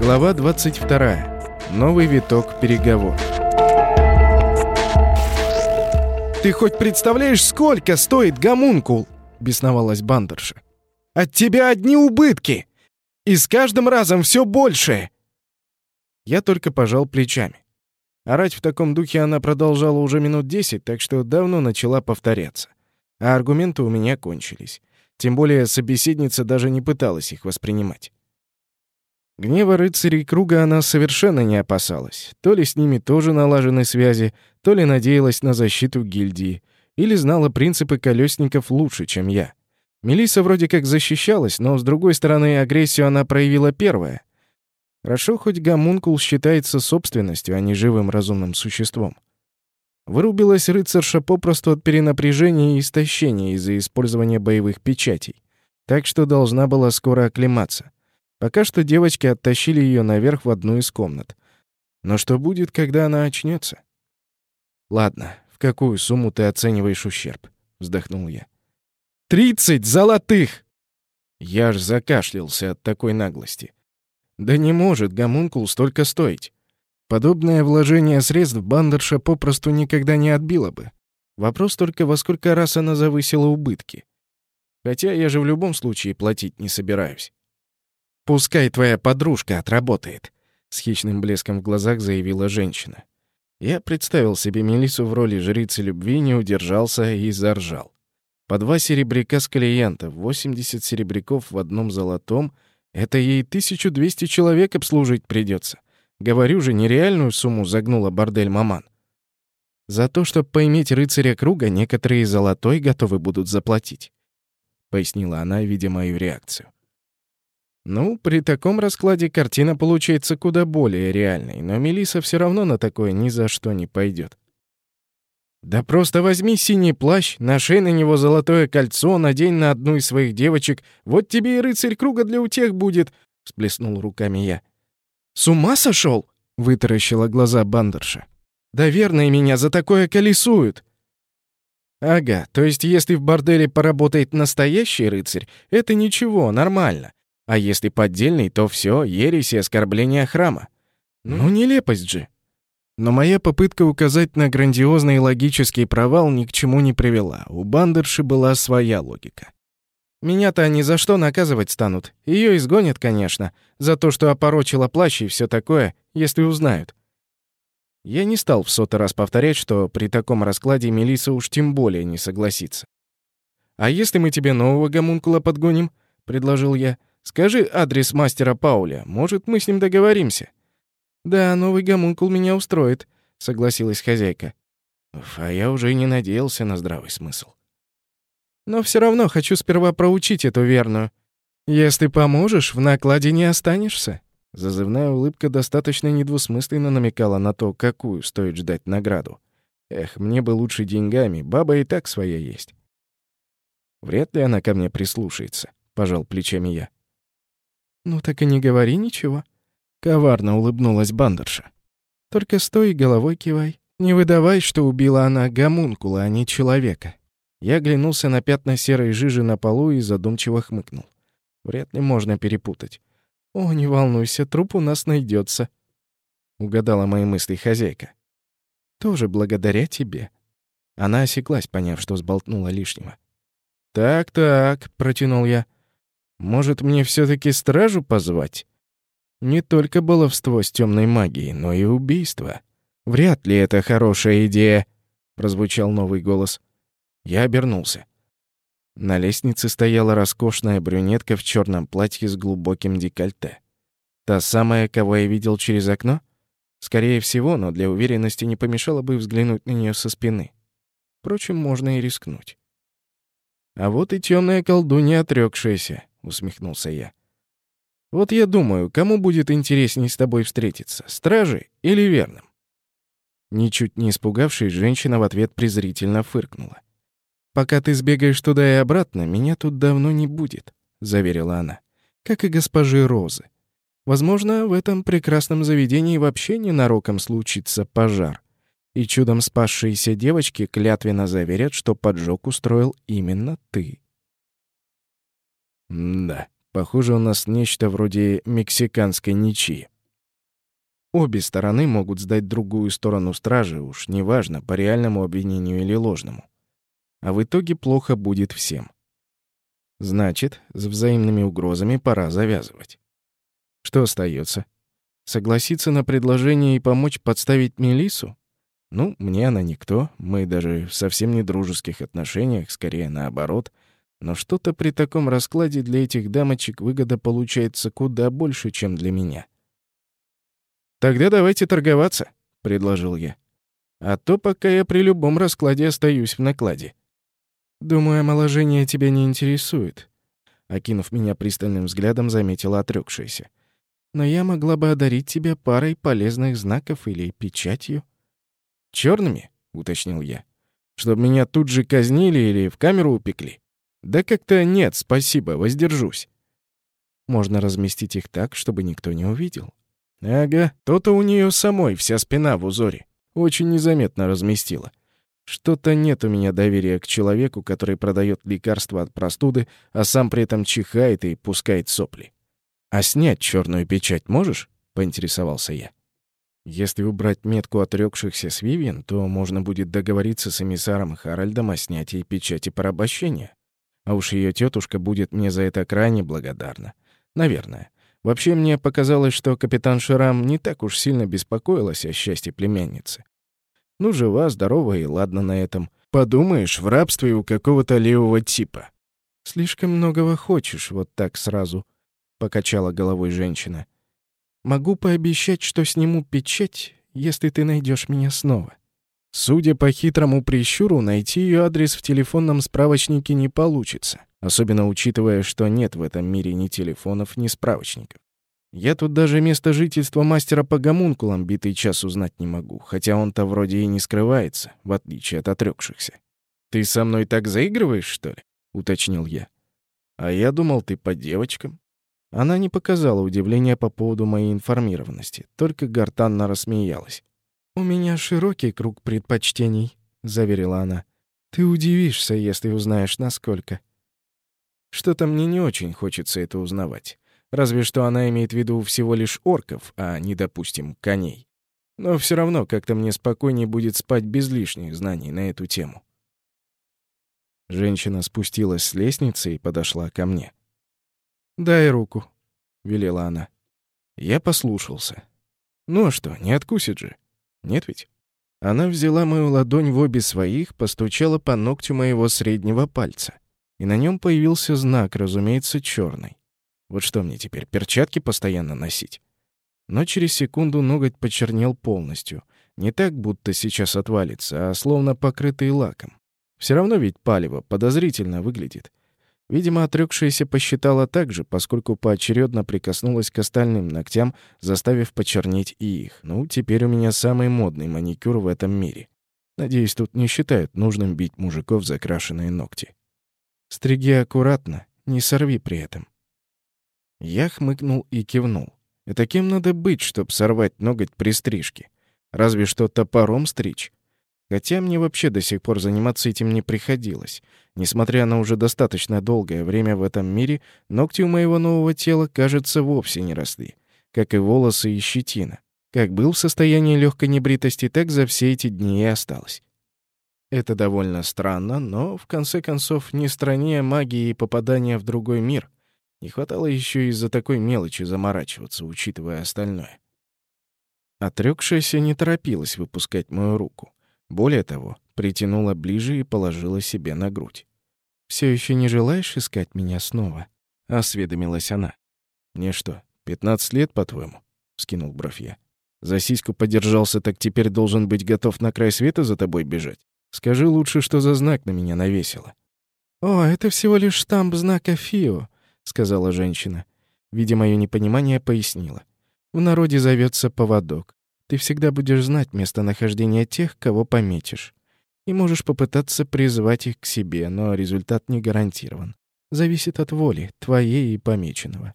Глава 22. Новый виток переговоров. «Ты хоть представляешь, сколько стоит гомункул?» — бесновалась бандерша. «От тебя одни убытки! И с каждым разом все больше!» Я только пожал плечами. Орать в таком духе она продолжала уже минут десять, так что давно начала повторяться. А аргументы у меня кончились. Тем более собеседница даже не пыталась их воспринимать. Гнева рыцарей круга она совершенно не опасалась. То ли с ними тоже налажены связи, то ли надеялась на защиту гильдии, или знала принципы колесников лучше, чем я. Мелиса вроде как защищалась, но, с другой стороны, агрессию она проявила первая. Хорошо, хоть гомункул считается собственностью, а не живым разумным существом. Вырубилась рыцарша попросту от перенапряжения и истощения из-за использования боевых печатей, так что должна была скоро оклематься. Пока что девочки оттащили ее наверх в одну из комнат. Но что будет, когда она очнется? «Ладно, в какую сумму ты оцениваешь ущерб?» — вздохнул я. «Тридцать золотых!» Я аж закашлялся от такой наглости. Да не может гомункул столько стоить. Подобное вложение средств бандерша попросту никогда не отбило бы. Вопрос только, во сколько раз она завысила убытки. Хотя я же в любом случае платить не собираюсь. «Пускай твоя подружка отработает», — с хищным блеском в глазах заявила женщина. Я представил себе Мелису в роли жрицы любви, не удержался и заржал. По два серебряка с клиентов, 80 серебряков в одном золотом — это ей 1200 человек обслужить придется. Говорю же, нереальную сумму загнула бордель маман. За то, чтобы поиметь рыцаря круга, некоторые золотой готовы будут заплатить», — пояснила она, видя мою реакцию. Ну, при таком раскладе картина получается куда более реальной, но Мелиса все равно на такое ни за что не пойдет. Да просто возьми синий плащ, нашей на него золотое кольцо, надень на одну из своих девочек, вот тебе и рыцарь круга для утех будет, всплеснул руками я. С ума сошел? вытаращила глаза бандерша. Да верно, меня за такое колесуют. Ага, то есть если в борделе поработает настоящий рыцарь, это ничего, нормально. А если поддельный, то все ересь и оскорбление храма. Ну, нелепость же. Но моя попытка указать на грандиозный логический провал ни к чему не привела. У бандерши была своя логика. Меня-то ни за что наказывать станут. Ее изгонят, конечно, за то, что опорочила плащ и все такое, если узнают. Я не стал в сотый раз повторять, что при таком раскладе Мелиса уж тем более не согласится. «А если мы тебе нового гомункула подгоним?» — предложил я. Скажи адрес мастера Пауля, может, мы с ним договоримся?» «Да, новый гомункул меня устроит», — согласилась хозяйка. А я уже не надеялся на здравый смысл. «Но все равно хочу сперва проучить эту верную. Если поможешь, в накладе не останешься». Зазывная улыбка достаточно недвусмысленно намекала на то, какую стоит ждать награду. Эх, мне бы лучше деньгами, баба и так своя есть. Вряд ли она ко мне прислушается, пожал плечами я. «Ну так и не говори ничего», — коварно улыбнулась бандерша. «Только стой и головой кивай. Не выдавай, что убила она гомункула, а не человека». Я оглянулся на пятна серой жижи на полу и задумчиво хмыкнул. Вряд ли можно перепутать. «О, не волнуйся, труп у нас найдется, угадала мои мысли хозяйка. «Тоже благодаря тебе». Она осеклась, поняв, что сболтнула лишнего. «Так-так», — протянул я. Может, мне все таки стражу позвать? Не только баловство с темной магией, но и убийство. Вряд ли это хорошая идея, прозвучал новый голос. Я обернулся. На лестнице стояла роскошная брюнетка в черном платье с глубоким декольте. Та самая, кого я видел через окно? Скорее всего, но для уверенности не помешало бы взглянуть на нее со спины. Впрочем, можно и рискнуть. А вот и темная колдунья, отрекшаяся. — усмехнулся я. «Вот я думаю, кому будет интересней с тобой встретиться, стражи или верным?» Ничуть не испугавшись, женщина в ответ презрительно фыркнула. «Пока ты сбегаешь туда и обратно, меня тут давно не будет», — заверила она, «как и госпожи Розы. Возможно, в этом прекрасном заведении вообще ненароком случится пожар, и чудом спасшиеся девочки клятвенно заверят, что поджог устроил именно ты». да, похоже, у нас нечто вроде мексиканской ничьи. Обе стороны могут сдать другую сторону стражи, уж неважно, по реальному обвинению или ложному. А в итоге плохо будет всем. Значит, с взаимными угрозами пора завязывать. Что остается? Согласиться на предложение и помочь подставить Мелису? Ну, мне она никто, мы даже в совсем не дружеских отношениях, скорее наоборот. Но что-то при таком раскладе для этих дамочек выгода получается куда больше, чем для меня. «Тогда давайте торговаться», — предложил я. «А то пока я при любом раскладе остаюсь в накладе». «Думаю, омоложение тебя не интересует», — окинув меня пристальным взглядом, заметила отрёкшаяся. «Но я могла бы одарить тебя парой полезных знаков или печатью». Черными? уточнил я. «Чтобы меня тут же казнили или в камеру упекли?» «Да как-то нет, спасибо, воздержусь». «Можно разместить их так, чтобы никто не увидел». «Ага, то-то у нее самой вся спина в узоре. Очень незаметно разместила. Что-то нет у меня доверия к человеку, который продает лекарства от простуды, а сам при этом чихает и пускает сопли. А снять черную печать можешь? поинтересовался я. Если убрать метку отрёкшихся с Вивиан, то можно будет договориться с эмиссаром Харальдом о снятии печати порабощения. А уж ее тетушка будет мне за это крайне благодарна. Наверное. Вообще мне показалось, что капитан Ширам не так уж сильно беспокоилась о счастье племянницы. Ну, жива, здорова и ладно на этом. Подумаешь, в рабстве у какого-то левого типа. Слишком многого хочешь вот так сразу, покачала головой женщина. Могу пообещать, что сниму печать, если ты найдешь меня снова. Судя по хитрому прищуру, найти ее адрес в телефонном справочнике не получится, особенно учитывая, что нет в этом мире ни телефонов, ни справочников. Я тут даже место жительства мастера по гомункулам битый час узнать не могу, хотя он-то вроде и не скрывается, в отличие от отрёкшихся. «Ты со мной так заигрываешь, что ли?» — уточнил я. «А я думал, ты по девочкам». Она не показала удивления по поводу моей информированности, только гортанно рассмеялась. «У меня широкий круг предпочтений», — заверила она. «Ты удивишься, если узнаешь, насколько». Что-то мне не очень хочется это узнавать. Разве что она имеет в виду всего лишь орков, а не, допустим, коней. Но все равно как-то мне спокойнее будет спать без лишних знаний на эту тему. Женщина спустилась с лестницы и подошла ко мне. «Дай руку», — велела она. Я послушался. Ну а что, не откусит же? Нет ведь? Она взяла мою ладонь в обе своих, постучала по ногтю моего среднего пальца. И на нем появился знак, разумеется, черный. Вот что мне теперь, перчатки постоянно носить? Но через секунду ноготь почернел полностью. Не так, будто сейчас отвалится, а словно покрытый лаком. Все равно ведь палево подозрительно выглядит. Видимо, отрёкшаяся посчитала так же, поскольку поочередно прикоснулась к остальным ногтям, заставив почернеть и их. Ну, теперь у меня самый модный маникюр в этом мире. Надеюсь, тут не считают нужным бить мужиков за крашеные ногти. Стриги аккуратно, не сорви при этом. Я хмыкнул и кивнул. Это кем надо быть, чтобы сорвать ноготь при стрижке? Разве что топором стричь. Хотя мне вообще до сих пор заниматься этим не приходилось. Несмотря на уже достаточно долгое время в этом мире, ногти у моего нового тела, кажется, вовсе не росли. Как и волосы и щетина. Как был в состоянии легкой небритости, так за все эти дни и осталось. Это довольно странно, но, в конце концов, не стране магии и попадания в другой мир. Не хватало еще из-за такой мелочи заморачиваться, учитывая остальное. Отрёкшаяся не торопилась выпускать мою руку. Более того, притянула ближе и положила себе на грудь. «Все еще не желаешь искать меня снова?» — осведомилась она. «Мне что, пятнадцать лет, по-твоему?» — скинул бровь я. «За сиську подержался, так теперь должен быть готов на край света за тобой бежать? Скажи лучше, что за знак на меня навесило». «О, это всего лишь штамп знака Фио», — сказала женщина. Видя моё непонимание, пояснила. «В народе зовется поводок. Ты всегда будешь знать местонахождение тех, кого пометишь. И можешь попытаться призвать их к себе, но результат не гарантирован. Зависит от воли, твоей и помеченного.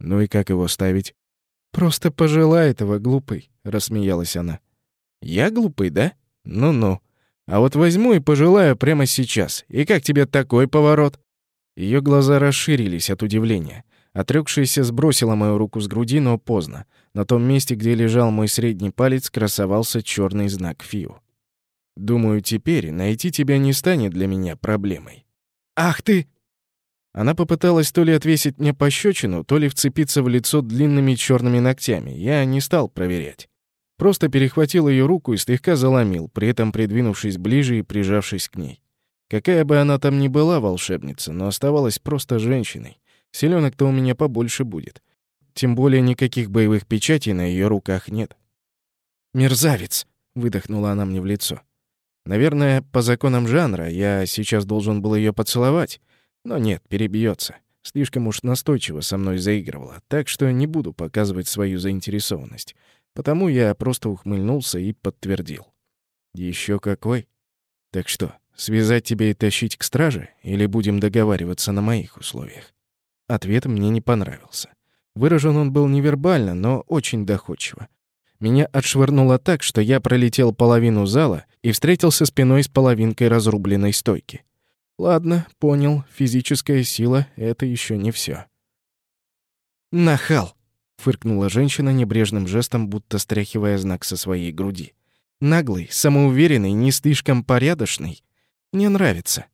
Ну и как его ставить? Просто пожелай этого, глупый, рассмеялась она. Я глупый, да? Ну-ну. А вот возьму и пожелаю прямо сейчас. И как тебе такой поворот? Ее глаза расширились от удивления. Отрёкшаяся сбросила мою руку с груди, но поздно. На том месте, где лежал мой средний палец, красовался черный знак Фиу. Думаю, теперь найти тебя не станет для меня проблемой. Ах ты! Она попыталась то ли отвесить мне пощечину, то ли вцепиться в лицо длинными черными ногтями. Я не стал проверять. Просто перехватил ее руку и слегка заломил, при этом придвинувшись ближе и прижавшись к ней. Какая бы она там ни была волшебница, но оставалась просто женщиной. Селенок-то у меня побольше будет. Тем более никаких боевых печатей на ее руках нет. «Мерзавец!» — выдохнула она мне в лицо. Наверное, по законам жанра я сейчас должен был ее поцеловать, но нет, перебьется. Слишком уж настойчиво со мной заигрывала, так что не буду показывать свою заинтересованность. Потому я просто ухмыльнулся и подтвердил. Еще какой? Так что, связать тебя и тащить к страже, или будем договариваться на моих условиях? Ответ мне не понравился. Выражен он был невербально, но очень доходчиво. Меня отшвырнуло так, что я пролетел половину зала и встретился спиной с половинкой разрубленной стойки. Ладно, понял, физическая сила — это еще не все. «Нахал!» — фыркнула женщина небрежным жестом, будто стряхивая знак со своей груди. «Наглый, самоуверенный, не слишком порядочный. Мне нравится.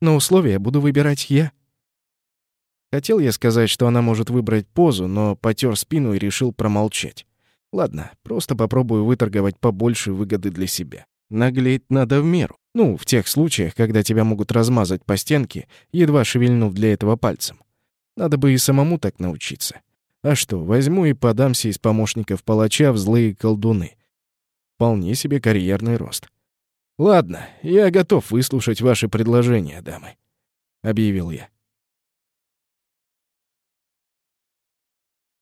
Но условия буду выбирать я». Хотел я сказать, что она может выбрать позу, но потер спину и решил промолчать. Ладно, просто попробую выторговать побольше выгоды для себя. Наглеть надо в меру. Ну, в тех случаях, когда тебя могут размазать по стенке, едва шевельнув для этого пальцем. Надо бы и самому так научиться. А что, возьму и подамся из помощников палача в злые колдуны. Вполне себе карьерный рост. «Ладно, я готов выслушать ваши предложения, дамы», — объявил я.